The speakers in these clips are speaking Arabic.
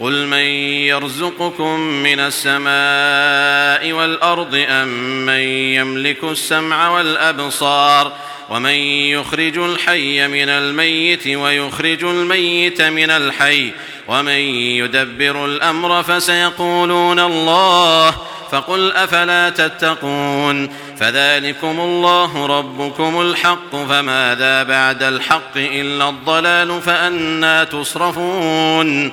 قل من يرزقكم من السماء والأرض أم من يملك السمع والأبصار ومن يخرج الحي من الميت ويخرج الميت من الحي ومن يدبر الأمر فسيقولون الله فقل أفلا تتقون فذلكم الله ربكم الحق فماذا بعد الحق إلا الضلال فأنا تصرفون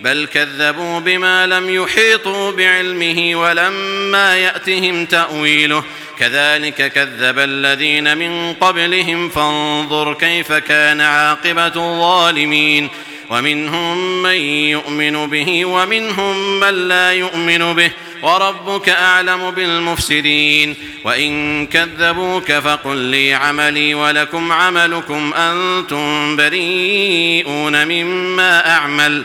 بل كذبوا بما لم يحيطوا بعلمه ولما يأتهم تأويله. كذلك كذب الذين من قبلهم فانظر كيف كان عاقبة الظالمين. ومنهم من يؤمن به ومنهم من لا يؤمن به. وربك أعلم بالمفسدين. وإن كذبوك فقل لي عملي ولكم عملكم أنتم بريئون مما أعمل.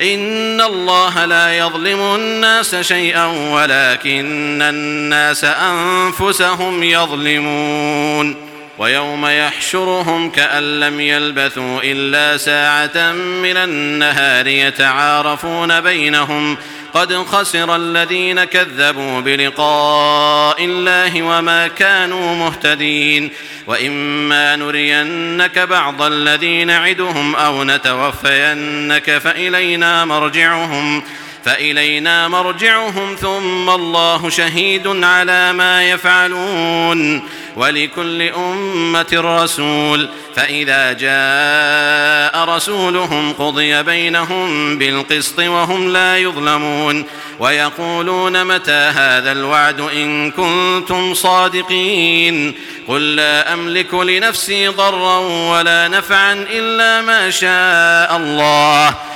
ان الله لا يظلم الناس شيئا ولكن الناس انفسهم يظلمون ويوم يحشرهم كأن لم يلبثوا إلا ساعة من النهار يتعارفون بينهم ويوم قد خسر الذين كذبوا بلقاء الله وما كانوا مهتدين وإما نرينك بعض الذين عدهم أو نتوفينك فإلينا مرجعهم فإلينا مرجعهم فإلينا مرجعهم ثم الله شهيد على ما يفعلون ولكل أمة رسول فإذا جاء رسولهم قضي بينهم بالقسط وهم لا يظلمون ويقولون متى هذا الوعد إن كنتم صادقين قل لا أملك لنفسي ضرا ولا نفعا إلا ما شاء الله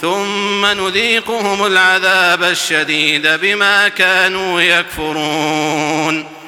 ثم نذيقهم العذاب الشديد بما كانوا يكفرون.